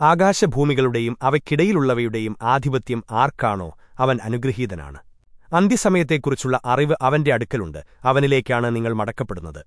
ആകാശഭൂമികളുടെയും അവയ്ക്കിടയിലുള്ളവയുടെയും ആധിപത്യം ആർക്കാണോ അവൻ അനുഗ്രഹീതനാണ്. അന്ത്യസമയത്തെക്കുറിച്ചുള്ള അറിവ് അവന്റെ അടുക്കലുണ്ട്. അവനിലേക്കാണ് നിങ്ങൾ മടക്കപ്പെടുന്നത്.